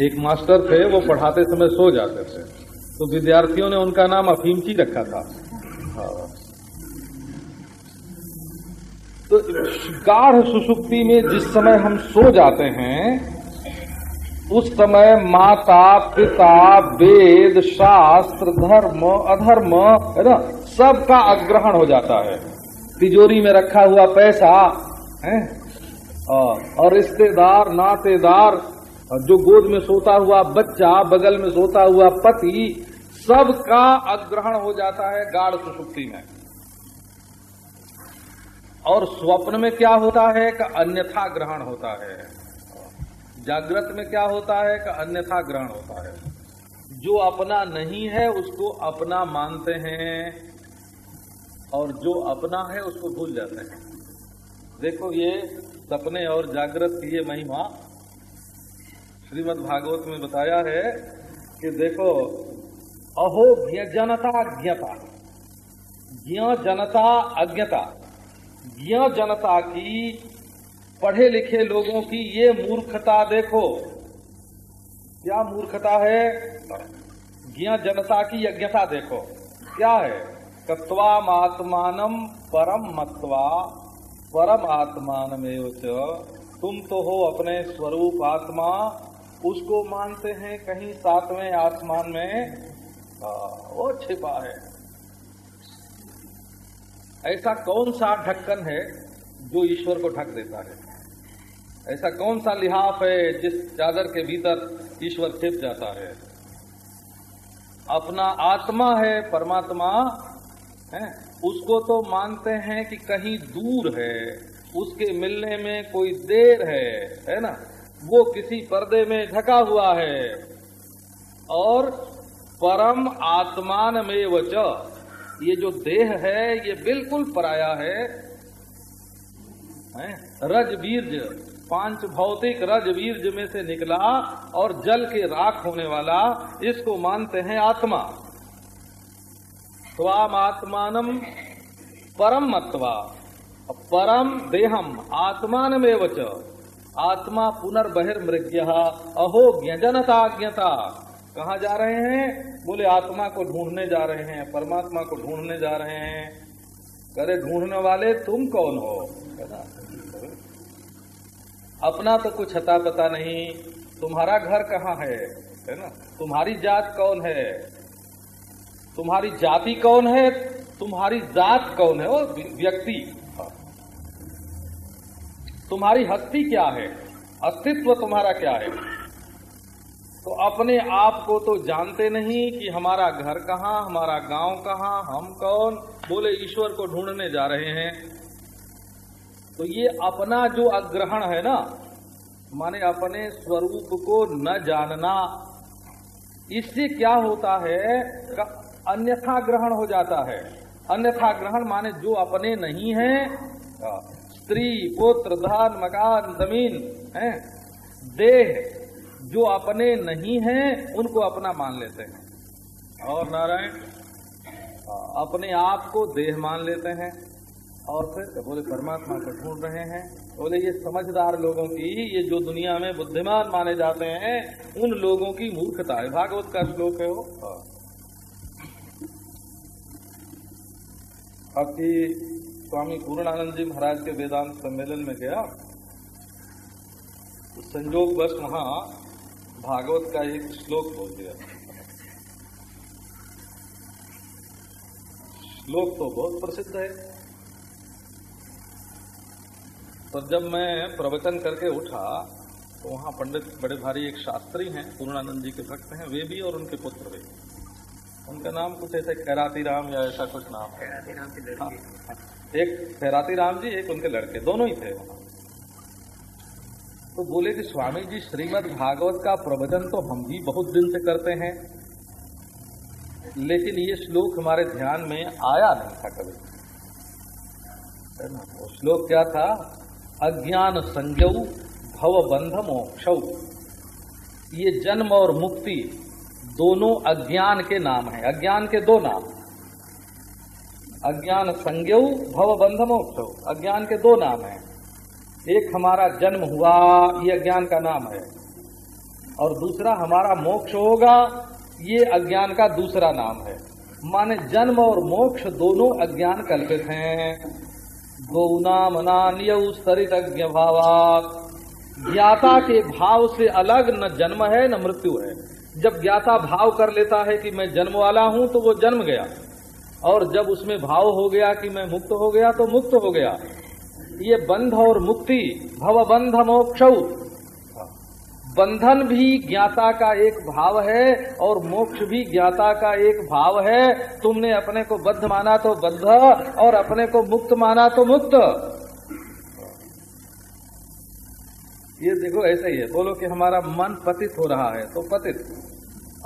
एक मास्टर थे, वो पढ़ाते समय सो जाते थे। तो विद्यार्थियों ने उनका नाम अफीमची रखा था। हाँ। तो गाढ़ सुसुप्ति में जिस समय हम सो जाते हैं, उस समय माता, पिता, वेद, शास्त्र, धर्म, अधर्म, है ना, सबका अग्रहण हो जाता है। तिजोरी में रखा हुआ पैसा, है? और रिश्तेदार, नातेदार जो गोद में सोता हुआ बच्चा, बगल में सोता हुआ पति, सबका अग्रहण हो जाता है गाढ़ सुसुप्ति में। और स्वप्न में क्या होता है कि अन्यथा ग्रहण होता है। जागृत में क्या होता है कि अन्यथा ग्रहण होता है। जो अपना नहीं है, उसको अपना मानते हैं। और जो अपना है, उसको भूल जाते हैं। देखो ये सपने और जागृत की ये महिमा श्रीमद् भागवत में बताया है कि देखो, अहो जनता ज्ञता ज्ञ जनता अज्ञता। ज्ञ जनता की पढ़े लिखे लोगों की ये मूर्खता देखो। क्या मूर्खता है? ज्ञ जनता की यज्ञता देखो। क्या है? कत्वात्मान परम मत्वा। परम आत्मान तुम तो हो अपने स्वरूप आत्मा। उसको मानते हैं कहीं सातवें आसमान में वो छिपा है। ऐसा कौन सा ढक्कन है जो ईश्वर को ढक देता है? ऐसा कौन सा लिहाफ है जिस चादर के भीतर ईश्वर छिप जाता है? अपना आत्मा है, परमात्मा, है? उसको तो मानते हैं कि कहीं दूर है, उसके मिलने में कोई देर है है ना? वो किसी पर्दे में ढका हुआ है। और परम आत्मान में वच ये जो देह है, ये बिल्कुल पराया है? रज बीर्ज पाँच भौतिक रज बीर्ज में से निकला और जल के राख होने वाला, इसको मानते हैं आत्मा। स्वाम आत्मान परम मत्वा। परम देहम आत्मान में वच आत्मा पुनर्बहिर्मृग्य। अहो ज्ञजनता ज्ञता कहा जा रहे हैं? बोले, आत्मा को ढूँढने जा रहे हैं, परमात्मा को ढूँढने जा रहे हैं। करे, ढूँढने वाले तुम कौन हो? अपना तो कुछ हता पता नहीं, तुम्हारा घर कहाँ है? है ना? तुम्हारी जात कौन है? तुम्हारी जाति कौन है? तुम्हारी जात कौन है? वो व्यक्ति। तुम्हारी हस्ती क्या है? अस्तित्व तुम्हारा क्या है? तो अपने आप को तो जानते नहीं कि हमारा घर कहाँ, हमारा गाँव कहाँ, हम कौन? बोले, ईश्वर को ढूँढने जा रहे हैं। तो ये अपना जो अग्रहण है ना, माने अपने स्वरूप को न जानना, इससे क्या होता है अन्यथा ग्रहण हो जाता है। अन्यथा ग्रहण माने जो अपने नहीं है। स्त्री पुत्र धान मकान ज़मीन है? देह जो अपने नहीं हैं उनको अपना मान लेते हैं। और नारायण? अपने आप को देह मान लेते हैं। और फिर बोले परमात्मा को ढूंढ रहे हैं। बोले ये समझदार लोगों की ये जो दुनिया में बुद्धिमान माने जाते हैं उन लोगों की मूर्खता है। भागवत का श्लोक है वो। आपकी स्वामी पूर्णानंद जी महाराज के वेदांत सम्मेलन में गया तो संजोग बस वहाँ भागवत का एक श्लोक बोल दिया। श्लोक तो बहुत प्रसिद्ध है। तो जब मैं प्रवचन करके उठा तो वहाँ पंडित बड़े भारी एक शास्त्री हैं, पूर्णानंद जी के भक्त हैं, वे भी और उनके पुत्र भी। उनका नाम कुछ ऐसे खैराती राम या ऐसा कुछ नाम है। हाँ, हाँ। एक खैराती राम जी एक उनके लड़के दोनों ही थे। तो बोले कि स्वामी जी श्रीमद् भागवत का प्रवचन तो हम भी बहुत दिन से करते हैं लेकिन ये श्लोक हमारे ध्यान में आया नहीं था कभी। वो श्लोक क्या था? अज्ञान संजऊ भव बंध मोक्ष ये जन्म और मुक्ति दोनों अज्ञान के नाम है। अज्ञान के दो नाम। अज्ञान संज्ञ भव बंध मोक्ष अज्ञान के दो नाम है। एक हमारा जन्म हुआ, ये अज्ञान का नाम है। और दूसरा हमारा मोक्ष होगा, ये अज्ञान का दूसरा नाम है। माने जन्म और मोक्ष दोनों अज्ञान कल्पित हैं। गौनाम सरित अज्ञ भावात ज्ञाता के भाव से अलग न जन्म है, न मृत्यु है। जब ज्ञाता भाव कर लेता है कि मैं जन्म वाला हूँ तो वो जन्म गया। और जब उसमें भाव हो गया कि मैं मुक्त हो गया तो मुक्त हो गया। ये बंध और मुक्ति भव बंध मोक्ष। बंधन भी ज्ञाता का एक भाव है, और मोक्ष भी ज्ञाता का एक भाव है। तुमने अपने को बद्ध माना तो बद्ध, और अपने को मुक्त माना तो मुक्त। ये देखो, ऐसा ही है। बोलो कि हमारा मन पतित हो रहा है तो पतित।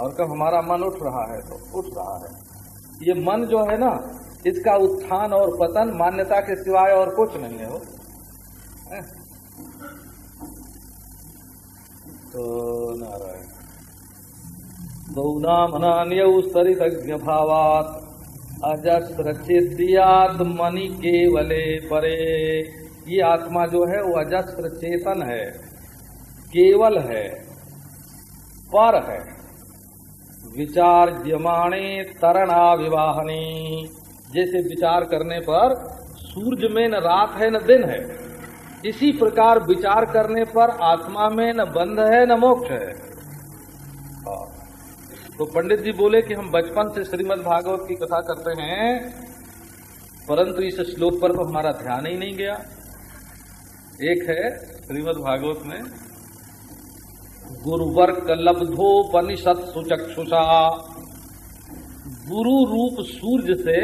और कब हमारा मन उठ रहा है तो उठ रहा है। ये मन जो है ना, इसका उत्थान और पतन मान्यता के सिवाय और कुछ नहीं है वो। तो नारायण। सरित भावात अजस्र चेतियात मणि केवले परे। ये आत्मा जो है, वो अजस्त्र चेतन है। केवल है, पर है। विचार जमाने तरणा विवाहनी जैसे विचार करने पर सूर्य में न रात है, न दिन है। इसी प्रकार विचार करने पर आत्मा में न बंध है, न मोक्ष है। तो पंडित जी बोले कि हम बचपन से श्रीमद् भागवत की कथा करते हैं, परंतु इस श्लोक पर तो हमारा ध्यान ही नहीं गया। एक है श्रीमद् भागवत में गुरुवर्क लब्धोपनिषद सुचक्षुषा। गुरु रूप सूर्य से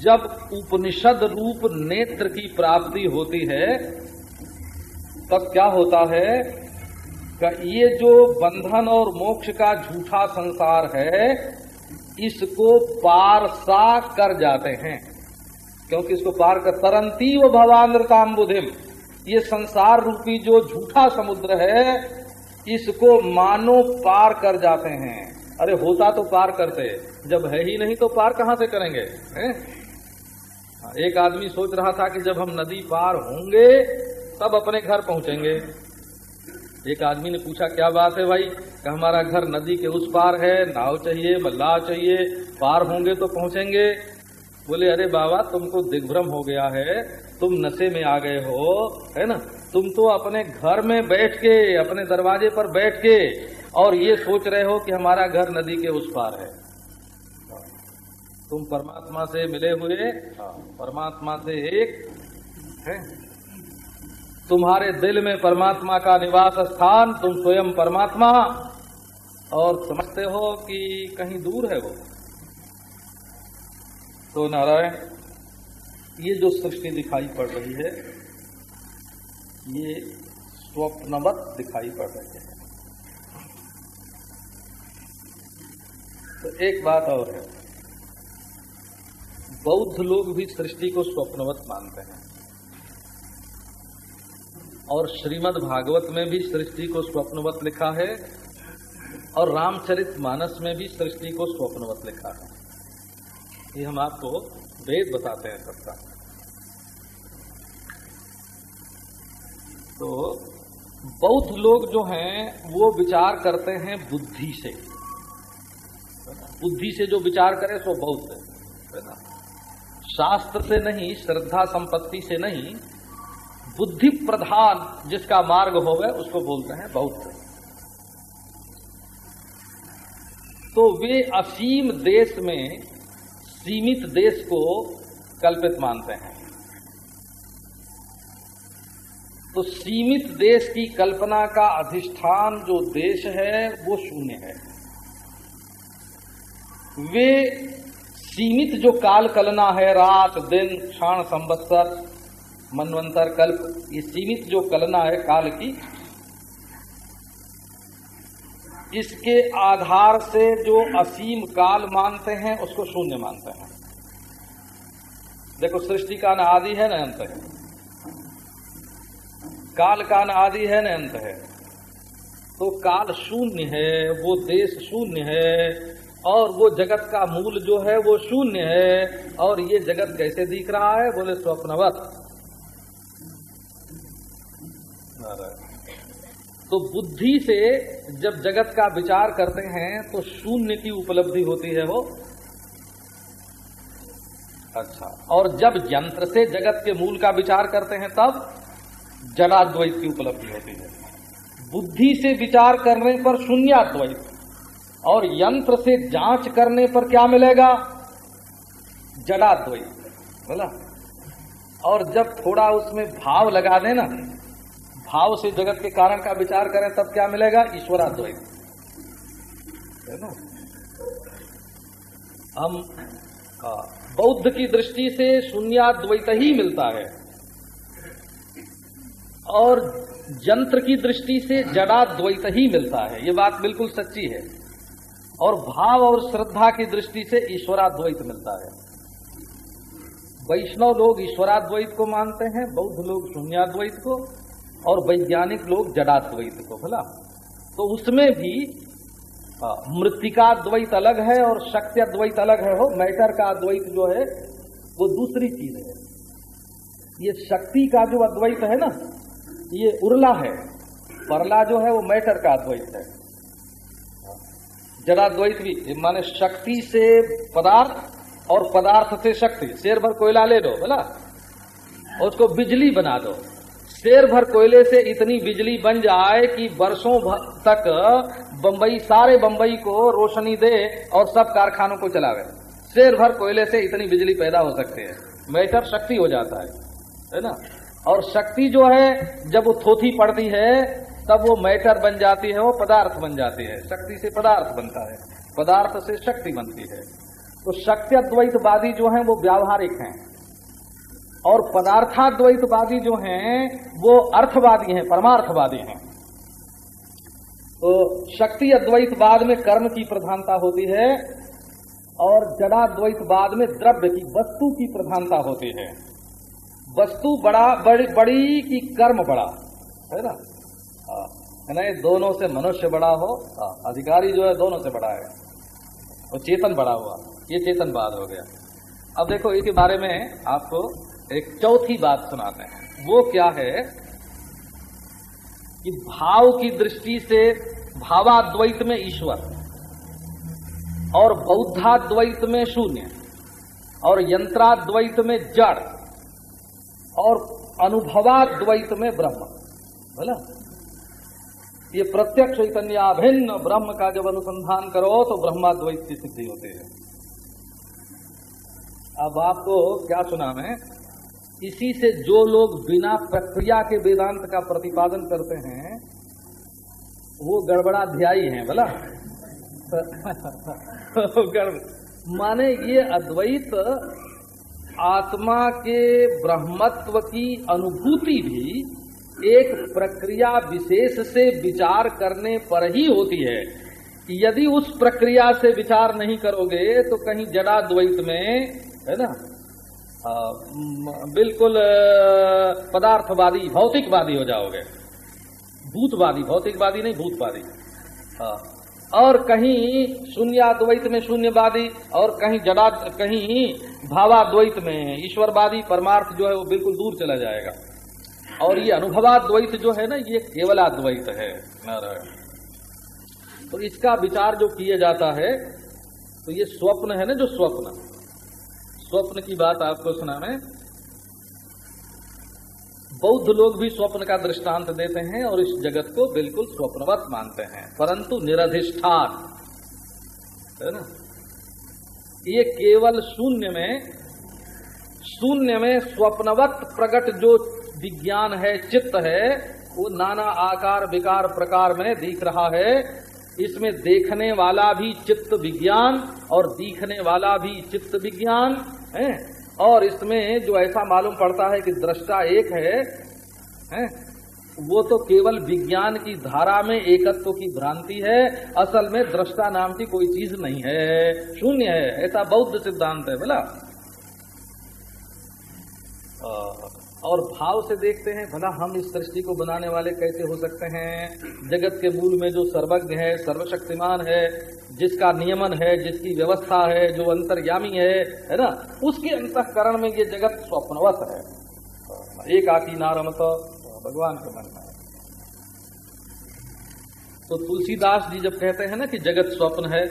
जब उपनिषद रूप नेत्र की प्राप्ति होती है तब क्या होता है कि ये जो बंधन और मोक्ष का झूठा संसार है, इसको पार सा कर जाते हैं। क्योंकि इसको पार कर तरंती व भवानृताम बुधिम ये संसार रूपी जो झूठा समुद्र है इसको मानो पार कर जाते हैं। अरे होता तो पार करते। जब है ही नहीं तो पार कहाँ से करेंगे है? हाँ, एक आदमी सोच रहा था कि जब हम नदी पार होंगे तब अपने घर पहुँचेंगे। एक आदमी ने पूछा क्या बात है भाई? कि हमारा घर नदी के उस पार है नाव चाहिए मल्लाह चाहिए पार होंगे तो पहुँचेंगे। बोले, अरे बाबा तुमको दिग्भ्रम हो गया है। तुम नशे में आ गए हो, है ना? तुम तो अपने घर में बैठ के, अपने दरवाजे पर बैठ के और ये सोच रहे हो कि हमारा घर नदी के उस पार है। तुम परमात्मा से मिले हुए, परमात्मा से एक है। तुम्हारे दिल में परमात्मा का निवास स्थान, तुम स्वयं परमात्मा और समझते हो कि कहीं दूर है वो। तो नारायण, ये जो सृष्टि दिखाई पड़ रही है, ये स्वप्नवत दिखाई पड़ रही है। तो एक बात और है। बौद्ध लोग भी सृष्टि को स्वप्नवत मानते हैं। और श्रीमद् भागवत में भी सृष्टि को स्वप्नवत लिखा है, और रामचरित मानस में भी सृष्टि को स्वप्नवत लिखा है। ये हम आपको वेद बताते हैं सबका। तो बहुत लोग जो हैं, वो विचार करते हैं बुद्धि से। बुद्धि से जो विचार करे, सो बौद्ध है। ना शास्त्र से नहीं, श्रद्धा संपत्ति से नहीं, बुद्धि प्रधान जिसका मार्ग हो गए उसको बोलते हैं बौद्ध। तो वे असीम देश में सीमित देश को कल्पित मानते हैं। तो सीमित देश की कल्पना का अधिष्ठान जो देश है, वो शून्य है। वे सीमित जो काल कलना है, रात, दिन, क्षण, संवत्सर, मनवंतर, कल्प, ये सीमित जो कलना है काल की इसके आधार से जो असीम काल मानते हैं, उसको शून्य मानते हैं। देखो, सृष्टि का न आदि है, न अंत है। काल का न आदि है, न अंत है। तो काल शून्य है, वो देश शून्य है, और वो जगत का मूल जो है, वो शून्य है। और ये जगत कैसे दिख रहा है? बोले, स्वप्नवत। तो बुद्धि से जब जगत का विचार करते हैं तो शून्य की उपलब्धि होती है वो। अच्छा और जब यंत्र से जगत के मूल का विचार करते हैं, तब जड़ाद्वैत की उपलब्धि होती है। बुद्धि से विचार करने पर शून्याद्वैत और यंत्र से जाँच करने पर क्या मिलेगा? जड़ाद्वैत बोला? और जब थोड़ा उसमें भाव लगा देना भाव से जगत के कारण का विचार करें, तब क्या मिलेगा? ईश्वराद्वैत है ना? हम बौद्ध की दृष्टि से शून्याद्वैत ही मिलता है। और यंत्र की दृष्टि से जड़ाद्वैत ही मिलता है। ये बात बिल्कुल सच्ची है। और भाव और श्रद्धा की दृष्टि से ईश्वराद्वैत मिलता है। वैष्णव लोग ईश्वराद्वैत को मानते हैं, बौद्ध लोग शून्याद्वैत को। और वैज्ञानिक लोग जड़ाद्वैत को बोला तो उसमें भी मृतिका द्वैत अलग है और शक्ति अद्वैत अलग है। हो, मैटर का अद्वैत जो है, वो दूसरी चीज़ है। ये शक्ति का जो अद्वैत है ना, ये उर्ला है। परला जो है, वो मैटर का अद्वैत है। जड़ाद्वैत भी, माने शक्ति से पदार्थ और पदार्थ से शक्ति। शेर भर कोयला ले दो बोला उसको बिजली बना दो। शेर भर कोयले से इतनी बिजली बन जाए कि वर्षों तक बंबई, सारे बंबई को रोशनी दे और सब कारखानों को चलावे। शेर भर कोयले से इतनी बिजली पैदा हो सकती है। मैटर शक्ति हो जाता है है ना? और शक्ति जो है, जब वो थोथी पड़ती है, तब वो मैटर बन जाती है, वो पदार्थ बन जाती है। शक्ति से पदार्थ बनता है, पदार्थ से शक्ति बनती है। तो शक्ति अद्वैतवादी जो है, वो व्यावहारिक हैं। और पदार्थाद्वैतवादी जो हैं, वो अर्थवादी हैं, परमार्थवादी हैं। तो शक्ति अद्वैतवाद में कर्म की प्रधानता होती है और जड़ाद्वैतवाद में द्रव्य की, वस्तु की प्रधानता होती है। वस्तु बड़ा, बड़ी बड़ी की कर्म बड़ा, है ना? है। नहीं दोनों से मनुष्य बड़ा हो अधिकारी जो है दोनों से बड़ा है। और चेतन बड़ा हुआ। ये चेतनवाद हो गया। अब देखो इसके बारे में आपको एक चौथी बात सुनाते हैं। वो क्या है कि भाव की दृष्टि से भावाद्वैत में ईश्वर और बौद्धाद्वैत में शून्य और यंत्राद्वैत में जड़ और अनुभवाद्वैत में ब्रह्म। बोला? ये प्रत्यक्ष चैतन्याभिन्न ब्रह्म का जब अनुसंधान करो तो ब्रह्माद्वैत की सिद्धि होती है। अब आपको क्या सुना मैं इसी से जो लोग बिना प्रक्रिया के वेदांत का प्रतिपादन करते हैं, वो गड़बड़ाध्यायी हैं बोला माने ये अद्वैत आत्मा के ब्रह्मत्व की अनुभूति भी एक प्रक्रिया विशेष से विचार करने पर ही होती है। यदि उस प्रक्रिया से विचार नहीं करोगे तो कहीं जड़ाद्वैत में, है ना बिल्कुल पदार्थवादी, भौतिकवादी हो जाओगे। भूतवादी, भौतिकवादी नहीं, भूतवादी। और कहीं शून्यद्वैत में शून्यवादी, और कहीं जड़ा कहीं भावाद्वैत में ईश्वरवादी, परमार्थ जो है वो बिल्कुल दूर चला जाएगा। और ये अनुभवाद्वैत जो है ना, ये केवलाद्वैत है तो इसका विचार जो किया जाता है तो ये स्वप्न है ना, जो स्वप्न। स्वप्न की बात आपको सुना मैं बौद्ध लोग भी स्वप्न का दृष्टांत देते हैं और इस जगत को बिल्कुल स्वप्नवत मानते हैं। परंतु निरधिष्ठान, है ना? ये केवल शून्य में शून्य में स्वप्नवत प्रकट जो विज्ञान है, चित्त है, वो नाना आकार, विकार, प्रकार में दिख रहा है। इसमें देखने वाला भी चित्त विज्ञान और दिखने वाला भी चित्त विज्ञान। है? और इसमें जो ऐसा मालूम पड़ता है कि दृष्टा एक है, है? वो तो केवल विज्ञान की धारा में एकत्व की भ्रांति है असल में दृष्टा नाम की कोई चीज़ नहीं है। शून्य है ऐसा बौद्ध सिद्धांत है बोला। और भाव से देखते हैं, भला हम इस सृष्टि को बनाने वाले कैसे हो सकते हैं? जगत के मूल में जो सर्वज्ञ है, सर्वशक्तिमान है, जिसका नियमन है, जिसकी व्यवस्था है, जो अंतर्यामी है है ना? उसके अंतकरण में ये जगत स्वप्नवत है। एक नारम तो भगवान के मन में। तो तुलसीदास जी जब कहते हैं ना कि जगत स्वप्न है,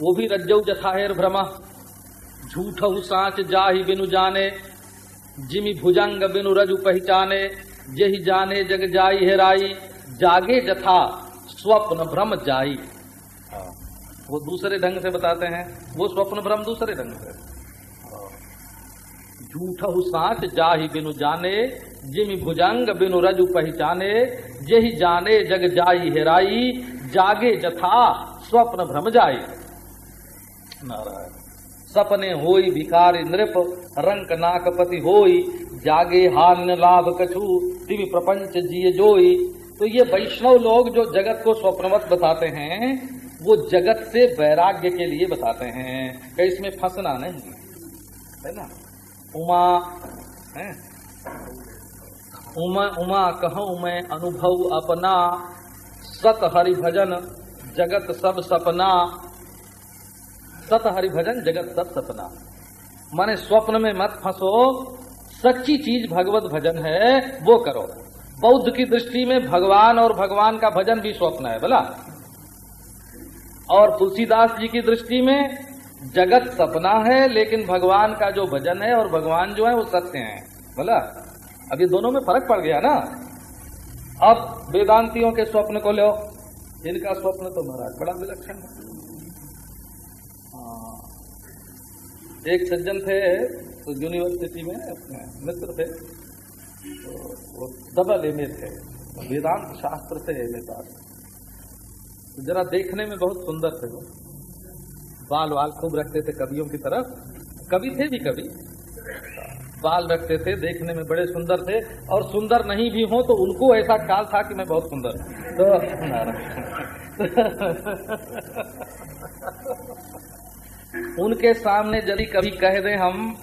वो भी रज्जौ जथाहेर भ्रमा। झूठ साच जाहि बिनु जाने जिमि भुजंग बिनु रजु पहचाने। जही जाने जग जाई हेराई जागे जथा स्वप्न भ्रम जाई। वो दूसरे ढंग से बताते हैं। वो स्वप्न भ्रम दूसरे ढंग से। झूठ साच जाहि बिनु जाने जिमि भुजंग बिनु रजु पहचाने। जही जाने जग जाई हेराई जागे जथा स्वप्न भ्रम जाई। नारायण। सपने होई भिखारी नृप, रंक नाकपति होई, जागे हान लाभ कछु तिवि प्रपंच जिये जोई। तो ये वैष्णव लोग जो जगत को स्वप्नवत बताते हैं, वो जगत से वैराग्य के लिए बताते हैं। कि इसमें फंसना नहीं। है ना? उमा, है? उमा उमा कहूँ मैं, अनुभव अपना, सत हरि भजन, जगत सब सपना। सत हरि भजन जगत सत सपना माने स्वप्न में मत फंसो, सच्ची चीज़ भगवत भजन है, वो करो। बौद्ध की दृष्टि में भगवान और भगवान का भजन भी स्वप्न है, बोला। और तुलसीदास जी की दृष्टि में जगत सपना है, लेकिन भगवान का जो भजन है और भगवान जो है, वो सत्य है, बोला। अब ये दोनों में फ़र्क पड़ गया ना। अब वेदांतियों के स्वप्न को लो। इनका स्वप्न तो महाराज, बड़ा विलक्षण है। एक सज्जन थे तो यूनिवर्सिटी में अपने मित्र थे तो वो डबल एम थे वेदांत शास्त्र से एम पास। तो जरा देखने में बहुत सुंदर थे वो। बाल वाल खूब रखते थे कवियों की तरफ़। कवि थे भी कवि। बाल रखते थे, देखने में बड़े सुंदर थे, और सुंदर नहीं भी हो तो उनको ऐसा ख्याल था कि मैं बहुत सुंदर। तो उनके सामने यदि कभी कह दें हम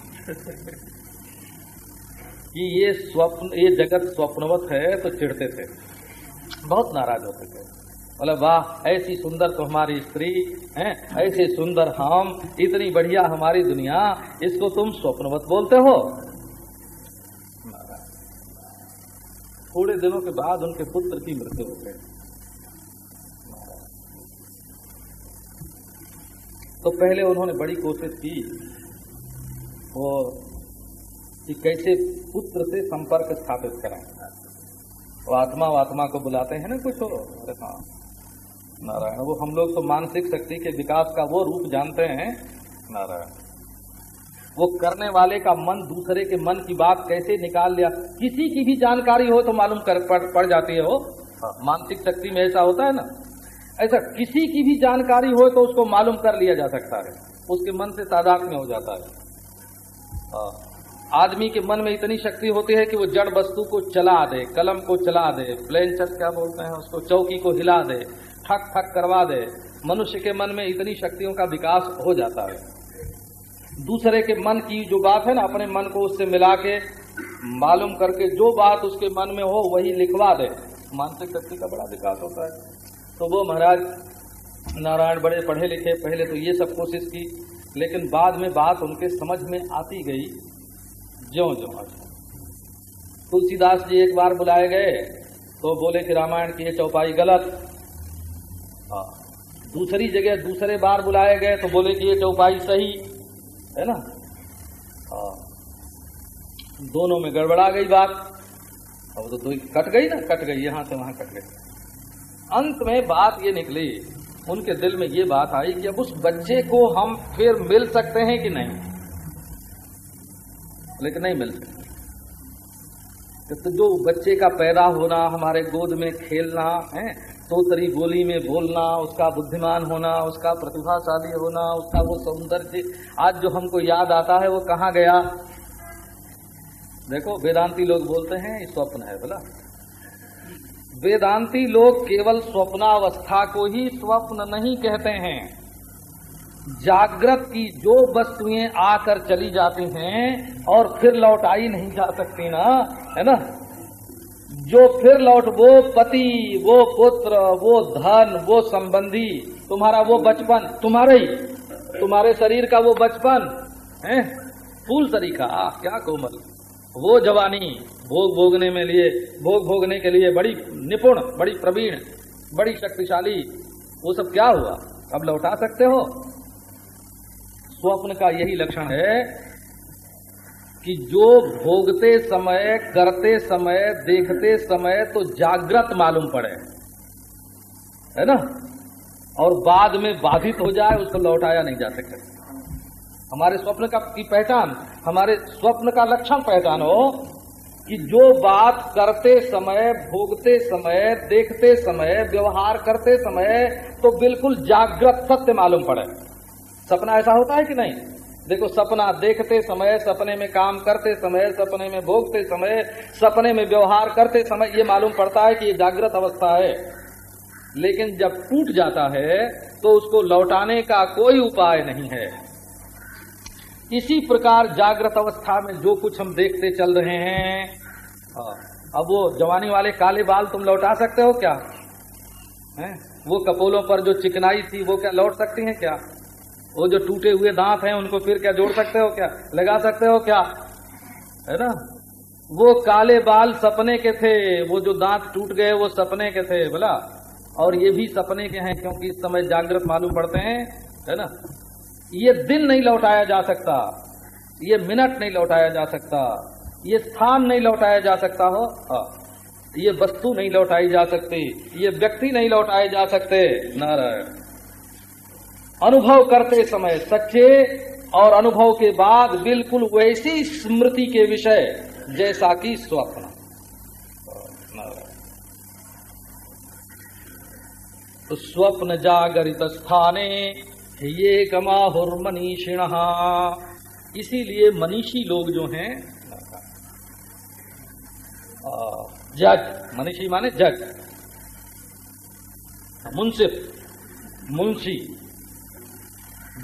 कि ये स्वप्न, ये जगत स्वप्नवत है तो चिढ़ते थे। बहुत नाराज़ होते थे। बोले, वाह, ऐसी सुंदर तो हमारी स्त्री, हैं? ऐसे सुंदर हम, इतनी बढ़िया हमारी दुनिया, इसको तुम स्वप्नवत बोलते हो? थोड़े दिनों के बाद उनके पुत्र की मृत्यु हो गई। तो पहले उन्होंने बड़ी कोशिश की वो कि कैसे पुत्र से संपर्क स्थापित करें वो आत्मा आत्मा को बुलाते हैं ना कुछ हो अरे हाँ नारायण वो हम लोग तो मानसिक शक्ति के विकास का वो रूप जानते हैं नारायण। वो करने वाले का मन दूसरे के मन की बात कैसे निकाल लिया? किसी की भी जानकारी हो तो मालूम कर पड़, पड़ जाती है वो। हाँ, मानसिक शक्ति में ऐसा होता है ना? ऐसा किसी की भी जानकारी हो तो उसको मालूम कर लिया जा सकता है। उसके मन से तादाद में हो जाता है। आदमी के मन में इतनी शक्ति होती है कि वो जड़ वस्तु को चला दे, कलम को चला दे, प्लेन चट क्या बोलते हैं उसको, चौकी को हिला दे, ठक ठक करवा दे, मनुष्य के मन में इतनी शक्तियों का विकास हो जाता है। दूसरे के मन की जो बात है ना, अपने मन को उससे मिला के मालूम करके जो बात उसके मन में हो, वही लिखवा दे। मानसिक शक्ति का बड़ा विकास होता है। तो वो महाराज नारायण बड़े पढ़े लिखे पहले तो ये सब कोशिश की लेकिन बाद में बात उनके समझ में आती गई ज्यो ज्यो तुलसीदास जी एक बार बुलाए गए तो बोले कि रामायण की ये चौपाई गलत। हाँ। दूसरी जगह दूसरे बार बुलाए गए तो बोले कि ये चौपाई सही है ना? हाँ। दोनों में गड़बड़ा गई बात। अब तो, तो कट गई ना कट गई यहाँ से वहाँ कट गई। अंत में बात ये निकली, उनके दिल में ये बात आई कि अब उस बच्चे को हम फिर मिल सकते हैं कि नहीं? लेकिन नहीं मिल सकते। तो जो बच्चे का पैदा होना, हमारे गोद में खेलना, है तो तरी बोली में बोलना, उसका बुद्धिमान होना, उसका प्रतिभाशाली होना, उसका वो सौंदर्य, आज जो हमको याद आता है वो कहाँ गया? देखो, वेदांती लोग बोलते हैं स्वप्न है बोला। वेदांती लोग केवल स्वप्नावस्था को ही स्वप्न नहीं कहते हैं। जागृत की जो वस्तुएँ आकर चली जाती हैं और फिर लौटाई नहीं जा सकती ना, है ना? जो फिर लौट वो पति, वो पुत्र, वो धन, वो संबंधी, तुम्हारा वो बचपन, तुम्हारे ही, तुम्हारे शरीर का वो बचपन, है? फूल तरीका, क्या कोमल, वो जवानी भोग भोगने में लिए, भोग भोगने के लिए बड़ी निपुण, बड़ी प्रवीण, बड़ी शक्तिशाली, वो सब क्या हुआ? अब लौटा सकते हो। स्वप्न का यही लक्षण है कि जो भोगते समय, करते समय, देखते समय तो जागृत मालूम पड़े। है ना? और बाद में बाधित हो जाए, उसको लौटाया नहीं जा सकता। हमारे स्वप्न का की पहचान, हमारे स्वप्न का लक्षण पहचान हो कि जो बात करते समय, भोगते समय, देखते समय, व्यवहार करते समय तो बिल्कुल जागृत सत्य मालूम पड़े। सपना ऐसा होता है कि नहीं? देखो, सपना देखते समय, सपने में काम करते समय, सपने में भोगते समय, सपने में व्यवहार करते समय ये मालूम पड़ता है कि ये जागृत अवस्था है। लेकिन जब टूट जाता है तो उसको लौटाने का कोई उपाय नहीं है। इसी प्रकार जागृत अवस्था में जो कुछ हम देखते चल रहे हैं हाँ, अब वो जवानी वाले काले बाल तुम लौटा सकते हो क्या? है? वो कपोलों पर जो चिकनाई थी वो क्या लौट सकती हैं क्या? वो जो टूटे हुए दांत हैं उनको फिर क्या जोड़ सकते हो क्या? लगा सकते हो क्या? है ना? वो काले बाल सपने के थे वो जो दांत टूट गए वो सपने के थे बोला। और ये भी सपने के हैं क्योंकि इस समय जागृत मालूम पड़ते हैं है ना? ये दिन नहीं लौटाया जा सकता, ये मिनट नहीं लौटाया जा सकता, ये स्थान नहीं लौटाया जा सकता हो। हाँ ये वस्तु नहीं लौटाई जा सकती, ये व्यक्ति नहीं लौटाए जा सकते। नारायण, अनुभव करते समय, सच्चे और अनुभव के बाद बिल्कुल वैसी स्मृति के विषय, जैसा कि स्वप्न। तो स्वप्न जागरित स्थाने ये कमाहुर मनीषिण इसीलिए मनीषी लोग जो हैं जज मनीषी माने जज मुंसिफ मुंशी,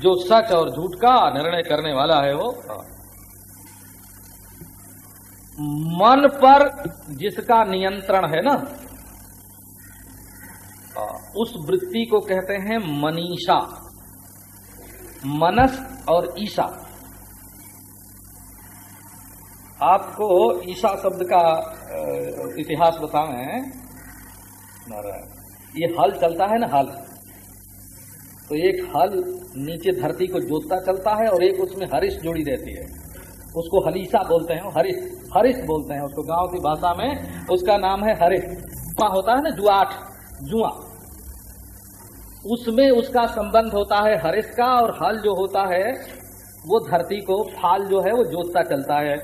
जो सच और झूठ का निर्णय करने वाला है वो। मन पर जिसका नियंत्रण है ना उस वृत्ति को कहते हैं मनीषा। मनस और ईशा आपको ईशा शब्द का इतिहास बताएँ। ये हल चलता है ना हल? तो एक हल नीचे धरती को जोतता चलता है और एक उसमें हरिश जोड़ी रहती है। उसको हलीसा बोलते हैं, हरिश हरिश बोलते हैं उसको गाँव की भाषा में। उसका नाम है हरिश। होता है ना, जुआठ, जुआ। उसमें उसका संबंध होता है हरिश का और हल जो होता है, वो धरती को, फाल जो है वो जोतता चलता है।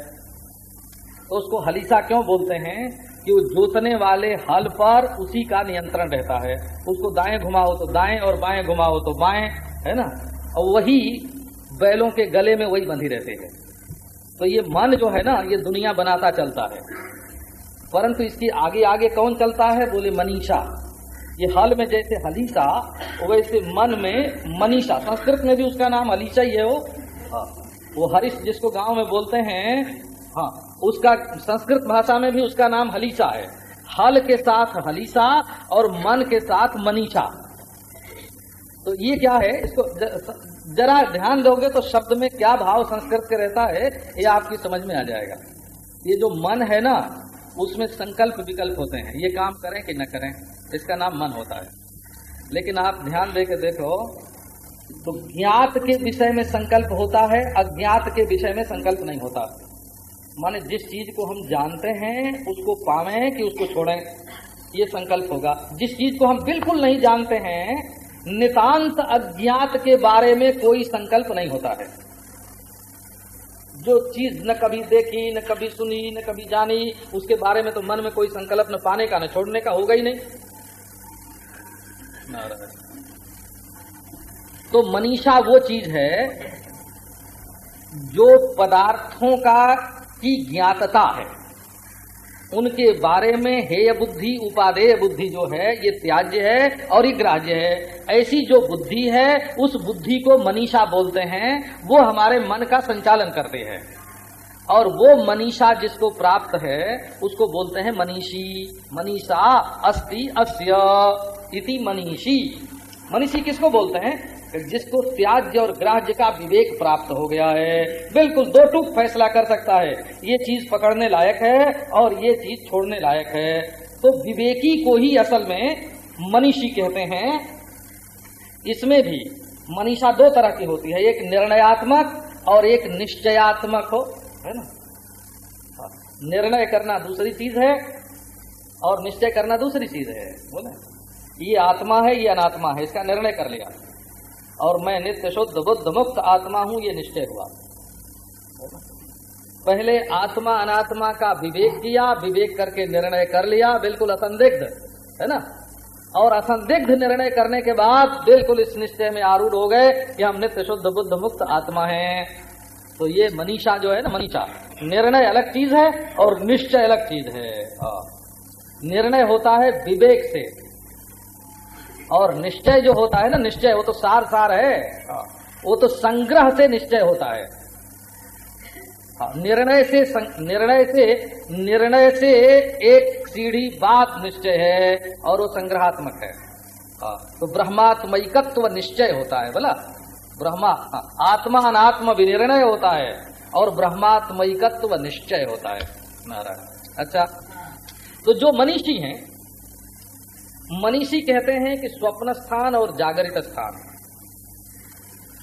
तो उसको हलीसा क्यों बोलते हैं? कि वो जोतने वाले हल पर उसी का नियंत्रण रहता है। उसको दाएँ घुमाओ तो दाएँ और बाएँ घुमाओ तो बाएँ, है ना? और वही बैलों के गले में वही बंधी रहते हैं। तो ये मन जो है ना, ये दुनिया बनाता चलता है। परंतु इसकी आगे आगे कौन चलता है? बोले मनीषा। ये हल में जैसे हलीसा वैसे मन में मनीषा संस्कृत में भी उसका नाम हलीसा ही है वो। हाँ, वो हरीश जिसको गाँव में बोलते हैं हाँ उसका संस्कृत भाषा में भी उसका नाम हलीसा है। हल के साथ हलीसा और मन के साथ मनीषा। तो ये क्या है? इसको जरा ध्यान दोगे तो शब्द में क्या भाव संस्कृत के रहता है ये आपकी समझ में आ जाएगा। ये जो मन है ना उसमें संकल्प विकल्प होते हैं। ये काम करें कि न करें? इसका नाम मन होता है। लेकिन आप ध्यान दे के देखो तो ज्ञात के विषय में संकल्प होता है, अज्ञात के विषय में संकल्प नहीं होता। माने जिस चीज़ को हम जानते हैं, उसको पावे कि उसको छोड़ें, ये संकल्प होगा। जिस चीज़ को हम बिल्कुल नहीं जानते हैं, नितांत अज्ञात के बारे में कोई संकल्प नहीं होता है। जो चीज़ न कभी देखी, न कभी सुनी, न कभी जानी, उसके बारे में तो मन में कोई संकल्प न पाने का, न छोड़ने का होगा ही नहीं। तो मनीषा वो चीज़ है जो पदार्थों का की ज्ञातता है। उनके बारे में हेय बुद्धि, उपादेय बुद्धि जो है, ये त्याज्य है और ये ग्राह्य है। ऐसी जो बुद्धि है, उस बुद्धि को मनीषा बोलते हैं, वो हमारे मन का संचालन करते हैं। और वो मनीषा जिसको प्राप्त है, उसको बोलते हैं मनीषी। मनीषा अस्ति अस्य। इति मनीषी। मनीषी किसको बोलते हैं? जिसको त्याज्य और ग्राह्य का विवेक प्राप्त हो गया है। बिल्कुल दो टूक फैसला कर सकता है। ये चीज़ पकड़ने लायक है और ये चीज़ छोड़ने लायक है। तो विवेकी को ही असल में मनीषी कहते हैं। इसमें भी मनीषा दो तरह की होती है। एक निर्णयात्मक और एक निश्चयात्मक हो है ना? हाँ, निर्णय करना दूसरी चीज़ है और निश्चय करना दूसरी चीज़ है। बोले? ये आत्मा है, ये अनात्मा है, इसका निर्णय कर लिया। और मैं नित्य शुद्ध, बुद्ध मुक्त आत्मा हूँ, ये निश्चय हुआ। पहले आत्मा अनात्मा का विवेक किया, विवेक करके निर्णय कर लिया, बिल्कुल असंदिग्ध, है ना? और असंदिग्ध निर्णय करने के बाद बिल्कुल इस निश्चय में आरूढ़ हो गए कि हम नित्य शुद्ध, बुद्ध मुक्त आत्मा हैं। तो ये मनीषा जो है ना, मनीषा, निर्णय अलग चीज़ है और निश्चय अलग चीज़ है। हाँ। निर्णय होता है विवेक से। और निश्चय जो होता है ना निश्चय वो तो सार सार है। हाँ। वो तो संग्रह से निश्चय होता है। हाँ, निर्णय से निर्णय से निर्णय से एक सीढ़ी बात निश्चय है और वो संग्रहात्मक है। हाँ, तो ब्रह्मात्मकत्व निश्चय होता है बोला? ब्रह्मा आत्मा अनात्म विनिर्णय होता है और ब्रह्मात्मकत्व निश्चय होता है नारायण। अच्छा तो जो मनीषी हैं मनीषी कहते हैं कि स्वप्न स्थान और जागृत स्थान।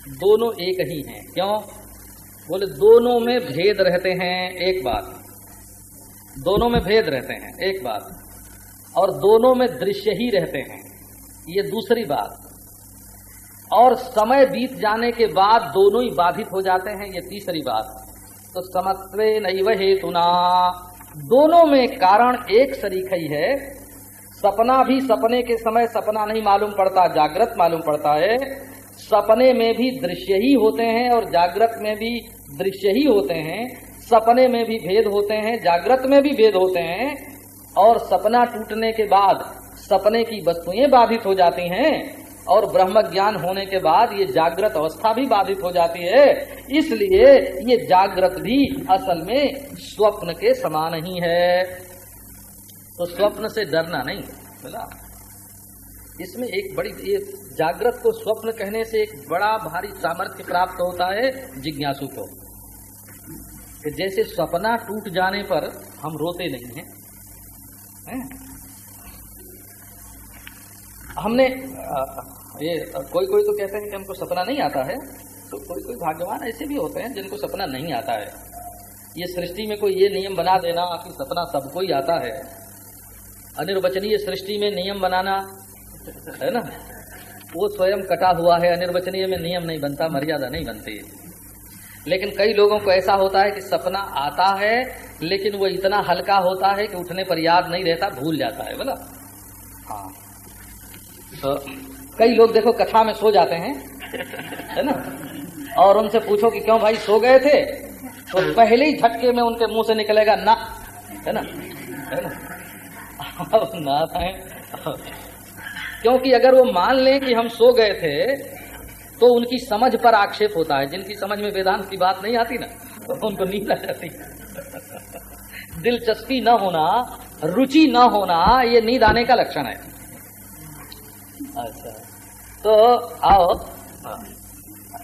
दोनों एक ही हैं। क्यों? बोले, दोनों में भेद रहते हैं, एक बात। दोनों में भेद रहते हैं, एक बात। और दोनों में दृश्य ही रहते हैं। ये दूसरी बात। और समय बीत जाने के बाद दोनों ही बाधित हो जाते हैं, ये तीसरी बात। तो समत्वे नैव हेतुना। दोनों में कारण एक सरीख ही है सपना भी सपने के समय सपना नहीं मालूम पड़ता, जागृत मालूम पड़ता है। सपने में भी दृश्य ही होते हैं और जागृत में भी दृश्य ही होते हैं। सपने में भी भेद होते हैं, जागृत में भी भेद होते हैं और सपना टूटने के बाद सपने की वस्तुएँ बाधित हो जाती हैं और ब्रह्म ज्ञान होने के बाद ये जागृत अवस्था भी बाधित हो जाती है। इसलिए ये जागृत भी असल में स्वप्न के समान ही है। तो स्वप्न से डरना नहीं बोला इसमें एक बड़ी जागृत को स्वप्न कहने से एक बड़ा भारी सामर्थ्य प्राप्त होता है जिज्ञासु को। कि जैसे सपना टूट जाने पर हम रोते नहीं हैं, है? हमने ये, कोई कोई तो कहते हैं कि हमको सपना नहीं आता है तो कोई कोई भाग्यवान ऐसे भी होते हैं जिनको सपना नहीं आता है। ये सृष्टि में कोई ये नियम बना देना कि सपना सबको ही आता है अनिर्वचनीय सृष्टि में नियम बनाना, है ना? वो स्वयं कटा हुआ है, अनिर्वचनीय में नियम नहीं बनता, मर्यादा नहीं बनती। लेकिन कई लोगों को ऐसा होता है कि सपना आता है, लेकिन वो इतना हल्का होता है कि उठने पर याद नहीं रहता, भूल जाता है बोला हाँ। तो कई लोग देखो, कथा में सो जाते हैं, है ना? और उनसे पूछो कि क्यों भाई सो गए थे? तो पहले ही झटके में उनके मुँह से निकलेगा, ना, है ना? है ना? ना क्योंकि अगर वो मान लें कि हम सो गए थे तो उनकी समझ पर आक्षेप होता है। जिनकी समझ में वेदांत की बात नहीं आती ना तो उनको नींद आ जाती। दिलचस्पी न होना, रुचि न होना, ये नींद आने का लक्षण है। अच्छा। तो आओ।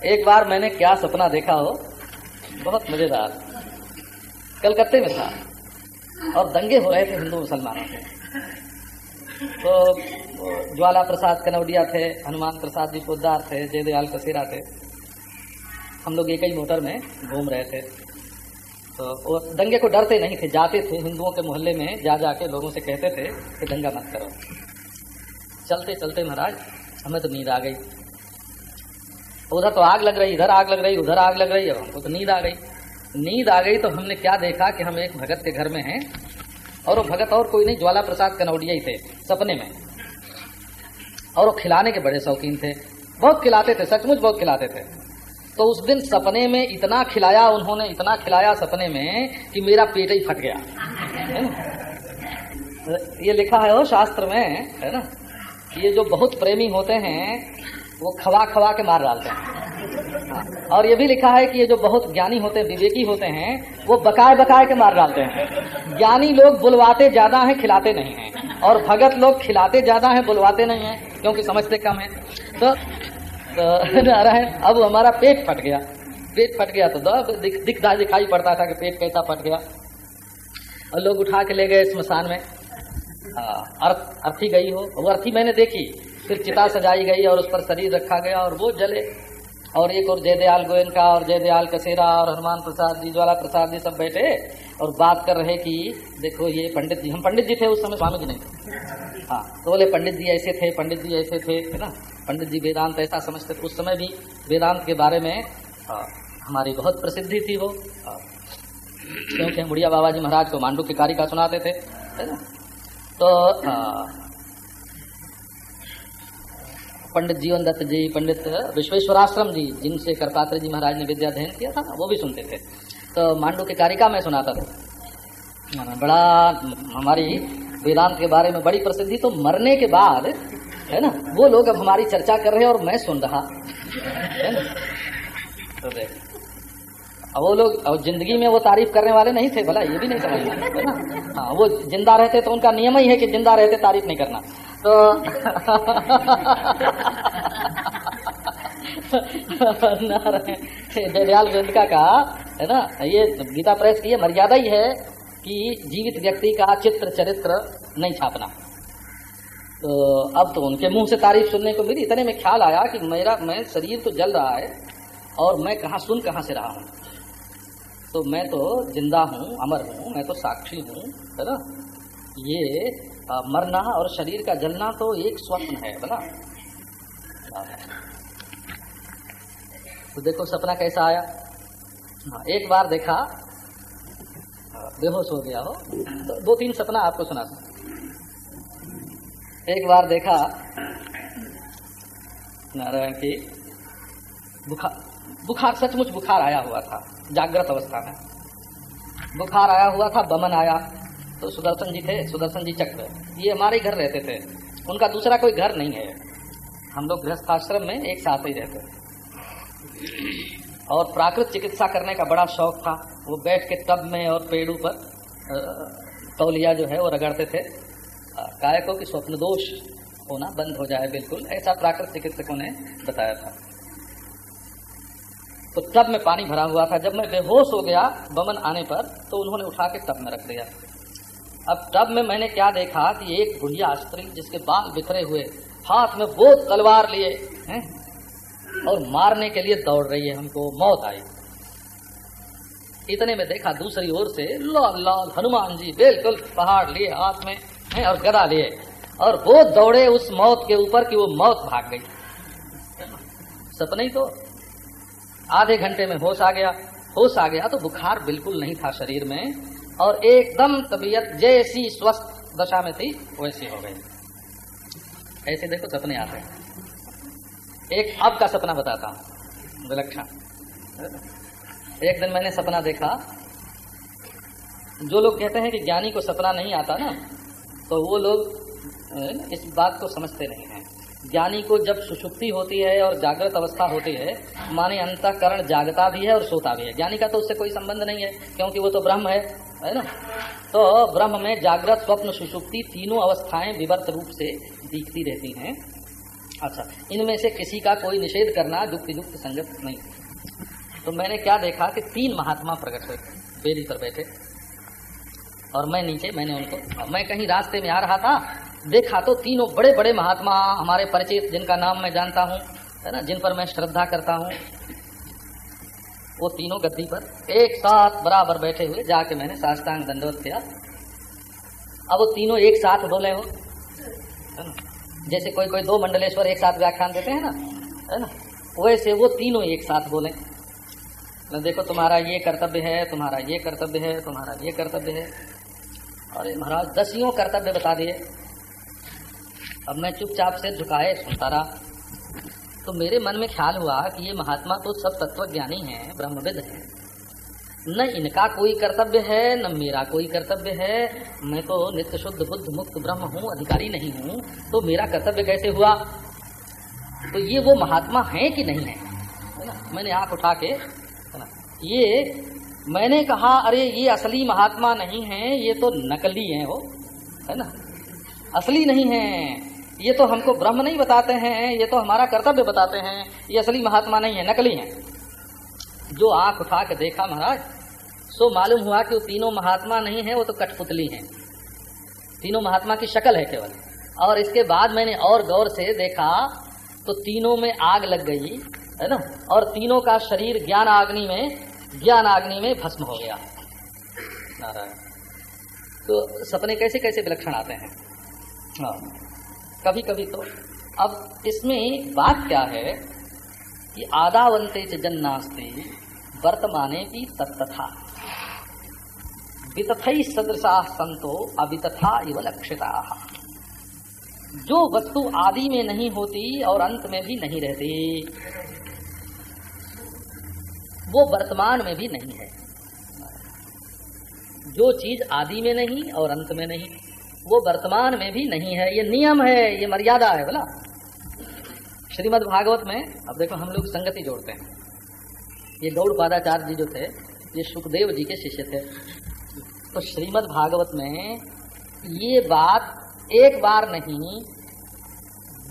एक बार मैंने क्या सपना देखा हो? बहुत मज़ेदार। कलकत्ते में था। और दंगे हो रहे थे हिंदू मुसलमानों के। तो ज्वाला प्रसाद कनौडिया थे हनुमान प्रसाद जी पोदार थे, जयदयाल कसेरा थे। हम लोग एक ही मोटर में घूम रहे थे। तो वो दंगे को डरते नहीं थे, जाते थे, हिंदुओं के मोहल्ले में जा जाके लोगों से कहते थे कि दंगा मत करो। चलते चलते महाराज, हमें तो नींद आ गई। उधर तो आग लग रही, इधर आग लग रही, उधर आग लग रही, अब हमको तो नींद आ गई। नींद आ गई तो हमने क्या देखा कि हम एक भगत के घर में हैं। और वो भगत और कोई नहीं ज्वाला प्रसाद कनौडिया ही थे, सपने में। और वो खिलाने के बड़े शौकीन थे। बहुत खिलाते थे, सचमुच बहुत खिलाते थे। तो उस दिन सपने में इतना खिलाया उन्होंने, इतना खिलाया सपने में कि मेरा पेट ही फट गया। है ना? ये लिखा है वो शास्त्र में, है ना? ये जो बहुत प्रेमी होते हैं, वो खवा खवा के मार डालते हैं। और ये भी लिखा है कि ये जो बहुत ज्ञानी होते हैं विवेकी होते हैं वो बकाए बकाए के मार डालते हैं। ज्ञानी लोग बुलवाते ज़्यादा हैं खिलाते नहीं हैं। और भगत लोग खिलाते ज़्यादा हैं बुलवाते नहीं हैं क्योंकि समझते कम है। तो तो नारायण अब हमारा पेट फट गया। पेट फट गया तो दिखता दिखाई पड़ता था कि पेट कैसा फट गया। और लोग उठा के ले गए स्मशान में। हाँ, अर्थ अर्थी गई हो। वो अर्थी मैंने देखी। फिर चिता सजाई गई और उस पर शरीर रखा गया और वो जले। और एक और जयदयाल गोयनका और जयदयाल कसेरा और हनुमान प्रसाद जी ज्वाला प्रसाद जी सब बैठे और बात कर रहे कि देखो ये पंडित जी हम पंडित जी थे उस समय स्वामी जी नहीं थे। हाँ तो बोले पंडित जी ऐसे थे पंडित जी ऐसे थे है ना? पंडित जी वेदांत ऐसा समझते थे। उस समय भी वेदांत के बारे में हाँ, हमारी बहुत प्रसिद्धि थी वो हाँ, क्योंकि हम बुढ़िया बाबा जी महाराज को मांडू की कारिका सुनाते थे है ना? तो हाँ, पंडित जीवन दत्त जी, पंडित विश्वेश्वराश्रम जी, जिनसे करपात्र जी महाराज ने विद्या अध्ययन किया था वो भी सुनते थे। तो मांडू की कारिका में सुनाता था। बड़ा हमारी वेदांत के बारे में बड़ी प्रसिद्धि तो मरने के बाद, है ना, वो लोग अब हमारी चर्चा कर रहे हैं और मैं सुन रहा। है ना? तो देख, अब वो लोग, अब ज़िंदगी में वो तारीफ़ करने वाले नहीं थे, भला ये भी नहीं समझना है ना? हाँ वो ज़िंदा रहते तो उनका नियम ही है कि ज़िंदा रहते तारीफ़ नहीं करना। तो जयदयाल वेदिका का है ना? ये गीता प्रेस की मर्यादा ही है कि जीवित व्यक्ति का चित्र चरित्र नहीं छापना। तो अब तो उनके मुँह से तारीफ़ सुनने को मिली। इतने में ख्याल आया कि मेरा, मैं शरीर तो जल रहा है और मैं कहा सुन, कहाँ से रहा हूँ। तो मैं तो ज़िंदा हूँ, अमर हूँ, मैं तो साक्षी हूँ, है ना? ये मरना और शरीर का जलना तो एक स्वप्न है बोला तो देखो, सपना कैसा आया? हाँ एक बार देखा बेहोश हो गया हो तो दो तीन सपना आपको सुना था एक बार देखा, नारायण की बुखार बुखार सचमुच बुखार आया हुआ था, जागृत अवस्था में। बुखार आया हुआ था, बमन आया। तो सुदर्शन जी थे, सुदर्शन जी चक्र। ये हमारे घर रहते थे। उनका दूसरा कोई घर नहीं है। हम लोग गृहस्थाश्रम में एक साथ ही रहते और प्राकृत चिकित्सा करने का बड़ा शौक था। वो बैठ के तब में और पेड़ों पर तौलिया जो है वो रगड़ते थे। कायकों की स्वप्न दोष होना बंद हो जाए बिल्कुल। ऐसा प्राकृत चिकित्सकों ने बताया था। तो तब में पानी भरा हुआ था। जब मैं बेहोश हो गया बमन आने पर तो उन्होंने उठा के तब में रख दिया। अब तब में मैंने क्या देखा कि एक बुढ़िया स्त्री जिसके बाल बिखरे हुए, हाथ में वो तलवार लिए, हैं? और मारने के लिए दौड़ रही है हमको, मौत आई। इतने में देखा दूसरी ओर से लाल लाल हनुमान जी बिल्कुल पहाड़ लिए हाथ में, हैं, और गदा लिए, और वो दौड़े उस मौत के ऊपर कि वो मौत भाग गई। सपने ही तो? आधे घंटे में होश आ गया, होश आ गया तो बुखार बिल्कुल नहीं था शरीर में। और एकदम तबीयत जैसी स्वस्थ दशा में थी, वैसी हो गई। ऐसे देखो सपने आते हैं। एक अब का सपना बताता हूँ, विलक्षण। एक दिन मैंने सपना देखा, जो लोग कहते हैं कि ज्ञानी को सपना नहीं आता ना तो वो लोग इस बात को समझते नहीं। ज्ञानी को जब सुषुप्ति होती है और जागृत अवस्था होती है, माने अंतकरण जागता भी है और सोता भी है। ज्ञानी का तो उससे कोई संबंध नहीं है, क्योंकि वो तो ब्रह्म है है ना? तो ब्रह्म में जागृत, स्वप्न, सुषुप्ति तीनों अवस्थाएँ विवर्त रूप से दिखती रहती हैं। अच्छा इनमें से किसी का कोई निषेध करना युक्त युक्त संगत नहीं। तो मैंने क्या देखा कि तीन महात्मा प्रकट हुए बेली पर बैठे। और मैं नीचे, मैंने उनको, मैं कहीं रास्ते में आ रहा था देखा तो तीनों बड़े बड़े महात्मा हमारे परिचित, जिनका नाम मैं जानता हूँ, है ना, जिन पर मैं श्रद्धा करता हूँ, वो तीनों गद्दी पर एक साथ बराबर बैठे हुए जाके मैंने साष्टांग दंडवत किया। अब वो तीनों एक साथ बोले हो, है ना, जैसे कोई कोई दो मंडलेश्वर एक साथ व्याख्यान देते हैं ना, है ना, वैसे वो तीनों एक साथ बोले। न देखो, तुम्हारा ये कर्तव्य है, तुम्हारा ये कर्तव्य है, तुम्हारा ये कर्तव्य है अरे महाराज दसियों कर्तव्य बता दिए। अब मैं चुपचाप से झुकाए सुनता रहा तो मेरे मन में ख्याल हुआ कि ये महात्मा तो सब तत्व ज्ञानी है, ब्रह्मविद है। न इनका कोई कर्तव्य है, न मेरा कोई कर्तव्य है। मैं तो नित्य शुद्ध, बुद्ध मुक्त, ब्रह्म हूँ, अधिकारी नहीं हूँ। तो मेरा कर्तव्य कैसे हुआ? तो ये वो महात्मा है कि नहीं है? ना? मैंने आँख उठा के ये मैंने कहा, अरे, ये असली महात्मा नहीं है, ये तो नकली है वो। है ना? असली नहीं है। ये तो हमको ब्रह्म नहीं बताते हैं, ये तो हमारा कर्तव्य बताते हैं, ये असली महात्मा नहीं है, नकली है। जो आँख उठा के देखा महाराज, सो मालूम हुआ कि वो तीनों महात्मा नहीं है, वो तो कठपुतली हैं। तीनों महात्मा की शक्ल है केवल। और इसके बाद मैंने और गौर से देखा तो तीनों में आग लग गई, है ना? और तीनों का शरीर ज्ञान अग्नि में, ज्ञान अग्नि में भस्म हो गया। नारायण। तो सपने कैसे कैसे विलक्षण आते हैं? कभी कभी तो। अब इसमें बात क्या है कि आदावंते च जन्नास्ते वर्तमाने की तत्था वितथई सदृशा संतो अवितथा इव लक्षिता। जो वस्तु आदि में नहीं होती और अंत में भी नहीं रहती, वो वर्तमान में भी नहीं है। जो चीज़ आदि में नहीं और अंत में नहीं वो वर्तमान में भी नहीं है, ये नियम है, ये मर्यादा है, बोला। श्रीमद् भागवत में, अब देखो हम लोग संगति जोड़ते हैं। ये गौड़ पादाचार्य जी जो थे, ये सुखदेव जी के शिष्य थे। तो श्रीमद् भागवत में ये बात एक बार नहीं,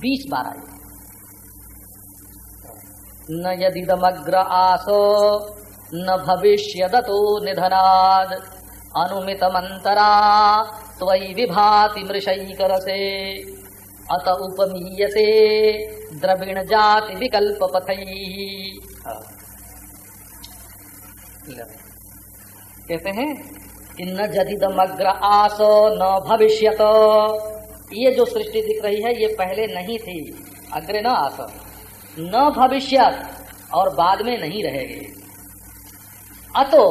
बीस बार आई। न यदिदमग्र आसो, न भविष्य दतो निधनाद अनुमित अनुमितमंतरा त्वयि विभाति मृषैकरसे। अत उपमीयसे द्रविण जाति विकल्प कहते हैं कि न जदिदमग्र आस न भविष्यत। ये जो सृष्टि दिख रही है ये पहले नहीं थी। अग्र न आस। न भविष्यत और बाद में नहीं रहेगी। अतो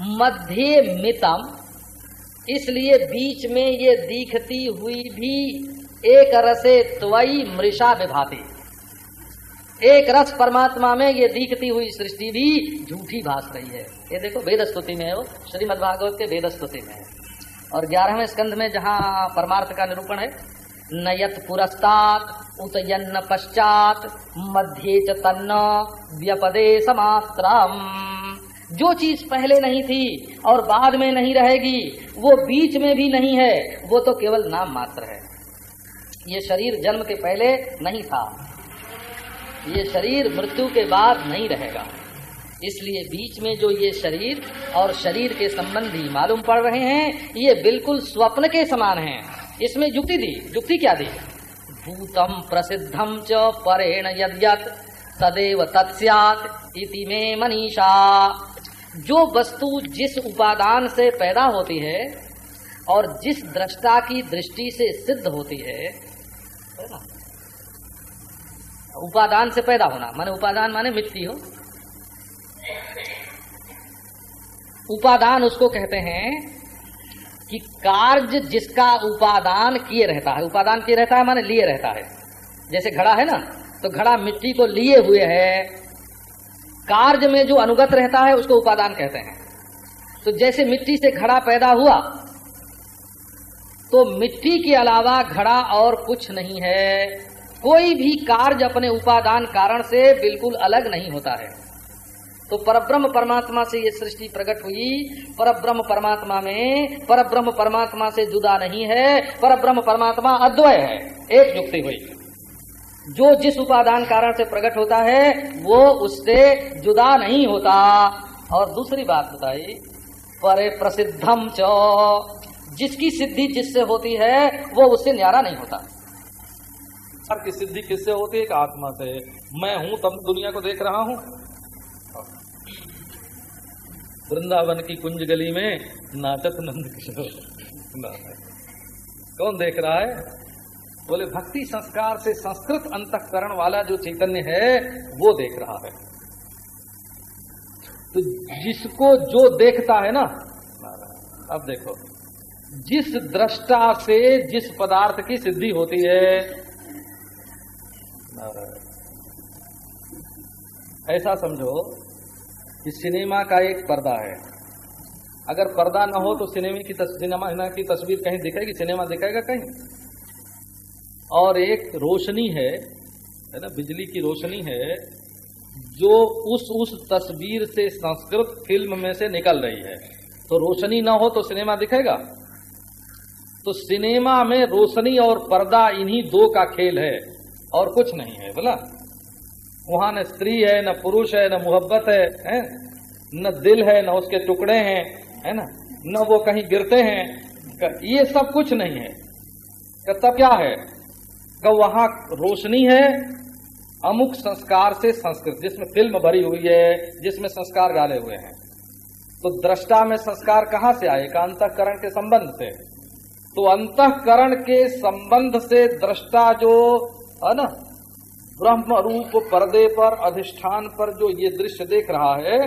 मध्य मितम इसलिए बीच में ये दिखती हुई भी एक रसे त्वई मृषा विभाती। एक रस परमात्मा में ये दिखती हुई सृष्टि भी झूठी भास रही है। ये देखो वेद स्तुति में है वो के वेद स्तुति में है। और ग्यारहवें स्कंध में जहाँ परमार्थ का निरूपण है, नयत पुरस्तात, उतयन्न पश्चात मध्य च तन्न व्यपदे समात्रम जो चीज़ पहले नहीं थी और बाद में नहीं रहेगी, वो बीच में भी नहीं है, वो तो केवल नाम मात्र है। ये शरीर जन्म के पहले नहीं था। ये शरीर मृत्यु के बाद नहीं रहेगा। इसलिए बीच में जो ये शरीर और शरीर के संबंधी मालूम पड़ रहे हैं, ये बिल्कुल स्वप्न के समान हैं। इसमें युक्ति दी, युक्ति क्या दी? भूतम प्रसिद्धम च परेण यद्यत, तदेव तत्स्यात इति में मनीषा। जो वस्तु जिस उपादान से पैदा होती है और जिस दृष्टा की दृष्टि से सिद्ध होती है उपादान से पैदा होना, माने उपादान माने मिट्टी हो। उपादान उसको कहते हैं कि कार्य जिसका उपादान किए रहता है, उपादान किए रहता है माने लिए रहता है। जैसे घड़ा है ना तो घड़ा मिट्टी को लिए हुए है कार्य में जो अनुगत रहता है, उसको उपादान कहते हैं। तो जैसे मिट्टी से घड़ा पैदा हुआ तो मिट्टी के अलावा घड़ा और कुछ नहीं है। कोई भी कार्य अपने उपादान कारण से बिल्कुल अलग नहीं होता है। तो परब्रह्म परमात्मा से ये सृष्टि प्रकट हुई। परब्रह्म परमात्मा में, परब्रह्म परमात्मा से जुदा नहीं है। परब्रह्म परमात्मा अद्वय है, एक युक्ति हुई। जो जिस उपादान कारण से प्रकट होता है, वो उससे जुदा नहीं होता। और दूसरी बात बताई, परे प्रसिद्धम च। जिसकी सिद्धि जिससे होती है, वो उससे न्यारा नहीं होता। की सिद्धि किससे होती है? एक आत्मा से। मैं हूँ, तब दुनिया को देख रहा हूँ। वृंदावन की कुंज गली में नाचत नंद किशोर। कौन देख रहा है? बोले, भक्ति संस्कार से संस्कृत अंतकरण वाला जो चैतन्य है, वो देख रहा है। तो जिसको जो देखता है ना, अब देखो, जिस दृष्टा से जिस पदार्थ की सिद्धि होती है ऐसा समझो कि सिनेमा का एक पर्दा है। अगर पर्दा न हो तो सिनेमा की सिनेमा की तस्वीर कहीं दिखेगी, सिनेमा दिखेगा कहीं? और एक रोशनी है है ना बिजली की रोशनी है जो उस उस तस्वीर से संस्कृत फ़िल्म में से निकल रही है। तो रोशनी ना हो तो सिनेमा दिखेगा? तो सिनेमा में रोशनी और पर्दा इन्हीं दो का खेल है और कुछ नहीं है बोला। वहाँ न स्त्री है न पुरुष है न मोहब्बत है, है? न दिल है न उसके टुकड़े हैं है ना? न वो कहीं गिरते हैं ये सब कुछ नहीं है। तब क्या है? का वहाँ रोशनी है अमुक संस्कार से संस्कृत, जिसमें फ़िल्म भरी हुई है, जिसमें संस्कार डाले हुए हैं। तो दृष्टा में संस्कार कहाँ से आए? का अंतकरण के संबंध से। तो अंतकरण के संबंध से दृष्टा जो, है ना, ब्रह्म रूप पर्दे पर, अधिष्ठान पर जो ये दृश्य देख रहा है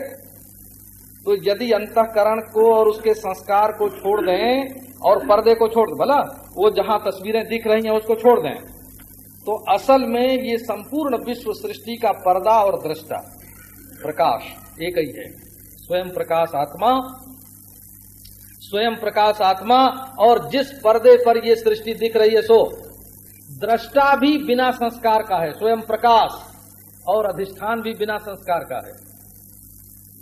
तो यदि अंतकरण को और उसके संस्कार को छोड़ दें, और पर्दे को छोड़ दें, भला, वो जहाँ तस्वीरें दिख रही हैं, उसको छोड़ दें। तो असल में ये संपूर्ण विश्व सृष्टि का पर्दा और दृष्टा, प्रकाश, एक ही है। स्वयं प्रकाश आत्मा, स्वयं प्रकाश आत्मा, और जिस पर्दे पर ये सृष्टि दिख रही है, सो दृष्टा भी बिना संस्कार का है, स्वयं प्रकाश, और अधिष्ठान भी बिना संस्कार का है।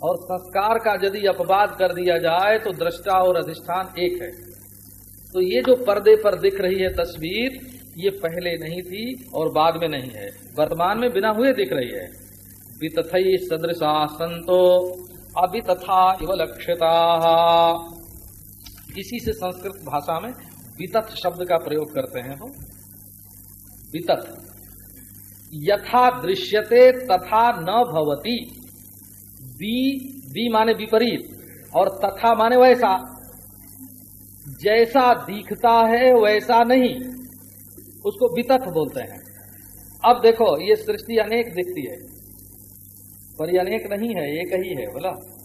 और संस्कार का यदि अपवाद कर दिया जाए तो दृष्टा और अधिष्ठान एक है। तो ये जो पर्दे पर दिख रही है तस्वीर ये पहले नहीं थी और बाद में नहीं है। वर्तमान में बिना हुए दिख रही है। वितथई सदृशा संतो अभी तथा इव लक्षिता। इसी से संस्कृत भाषा में वितथ शब्द का प्रयोग करते हैं वो वितथ। यथा दृश्यते तथा न भवती। बी बी माने विपरीत और तथा माने वैसा। जैसा दिखता है वैसा नहीं। उसको वितथ बोलते हैं। अब देखो, ये सृष्टि अनेक दिखती है। पर ये अनेक नहीं है, एक ही है, बोला।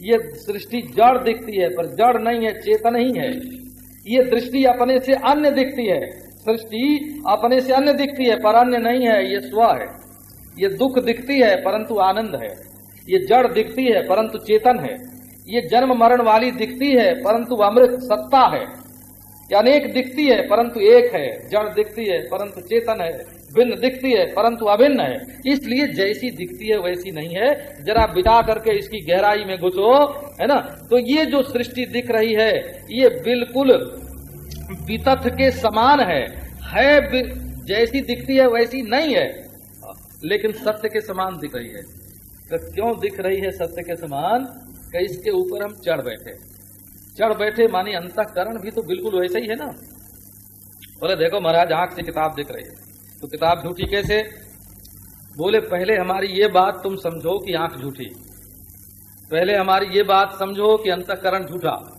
ये सृष्टि जड़ दिखती है, पर जड़ नहीं है, चेतन ही है। ये दृष्टि अपने से अन्य दिखती है। सृष्टि अपने से अन्य दिखती है, पर अन्य नहीं है, ये स्व है। ये दुख दिखती है, परंतु आनंद है। ये जड़ दिखती है, परंतु चेतन है। ये जन्म मरण वाली दिखती है, परंतु अमृत सत्ता है। अनेक दिखती है, परंतु एक है, जड़ दिखती है, परंतु चेतन है, भिन्न दिखती है, परंतु अभिन्न है। इसलिए जैसी दिखती है, वैसी नहीं है। जरा बिता करके इसकी गहराई में घुसो, है ना? तो ये जो सृष्टि दिख रही है, ये बिल्कुल वितथ के समान है। है जैसी दिखती है, वैसी नहीं है। लेकिन सत्य के समान दिख रही है। तो क्यों दिख रही है सत्य के समान? इसके ऊपर हम चढ़ बैठे। चढ़ बैठे मानी अंतकरण भी तो बिल्कुल वैसे ही है ना। बोले, देखो महाराज, आँख से किताब दिख रही है। तो किताब झूठी कैसे? बोले, पहले हमारी ये बात तुम समझो कि आँख झूठी। पहले हमारी ये बात समझो कि अंतकरण झूठा।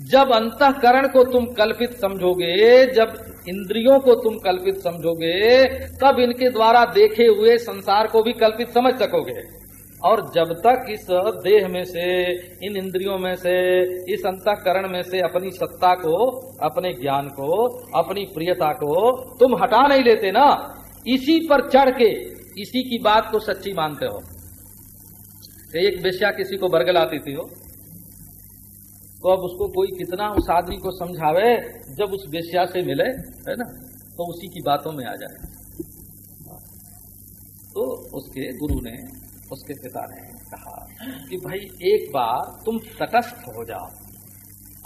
जब अंतकरण को तुम कल्पित समझोगे, जब इंद्रियों को तुम कल्पित समझोगे, तब इनके द्वारा देखे हुए संसार को भी कल्पित समझ सकोगे। और जब तक इस देह में से, इन इंद्रियों में से, इस अंतकरण में से अपनी सत्ता को, अपने ज्ञान को, अपनी प्रियता को तुम हटा नहीं लेते ना। इसी पर चढ़ के, इसी की बात को सच्ची मानते हो। एक बेश्या किसी को बरगलाती थी हो। तो अब उसको कोई कितना उस आदमी को समझावे, जब उस बेश्या से मिले, है ना? तो उसी की बातों में आ जाए। तो उसके गुरु ने उसके पिता ने कहा कि भाई, एक बार तुम तटस्थ हो जाओ।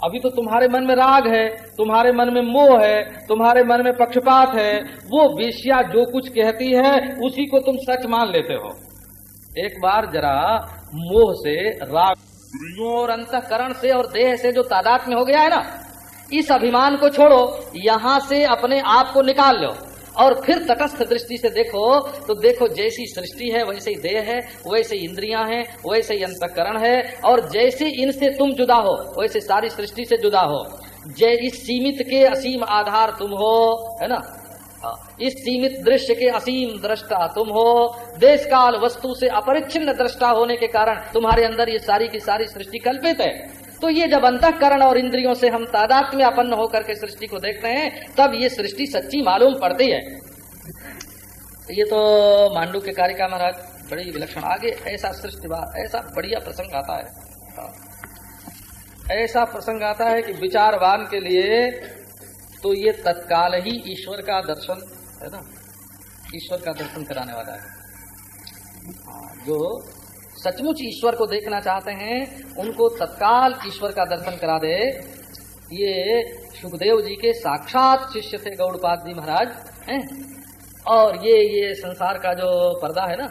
अभी तो तुम्हारे मन में राग है, तुम्हारे मन में मोह है, तुम्हारे मन में पक्षपात है। वो वेश्या जो कुछ कहती है, उसी को तुम सच मान लेते हो। एक बार जरा मोह से, राग और अंतकरण से और देह से जो तादाद में हो गया है ना, इस अभिमान को छोड़ो, यहाँ से अपने आप को निकाल लो। और फिर तटस्थ दृष्टि से देखो तो देखो जैसी सृष्टि है वैसे ही देह है वैसे ही इंद्रियाँ हैं वैसे ही अंतकरण है और जैसे इनसे तुम जुदा हो वैसे सारी सृष्टि से जुदा हो। जय इस सीमित के असीम आधार तुम हो है ना? हाँ, इस सीमित दृश्य के असीम दृष्टा तुम हो। देश काल वस्तु से अपरिच्छिन्न दृष्टा होने के कारण तुम्हारे अंदर ये सारी की सारी सृष्टि कल्पित है। तो ये जब अंतकरण और इंद्रियों से हम तादात में अपन्न होकर के सृष्टि को देखते हैं तब ये सृष्टि सच्ची मालूम पड़ती है। ये तो मांडू के कार्य का महाराज बड़ी विलक्षण। आगे ऐसा सृष्टि ऐसा बढ़िया प्रसंग आता है। ऐसा प्रसंग आता है कि विचारवान के लिए तो ये तत्काल ही ईश्वर का दर्शन है ना? ईश्वर का दर्शन कराने वाला है। हाँ, जो सचमुच ईश्वर को देखना चाहते हैं, उनको तत्काल ईश्वर का दर्शन करा दे। ये सुखदेव जी के साक्षात शिष्य थे गौड़पाद जी महाराज, हैं? और ये ये संसार का जो पर्दा है ना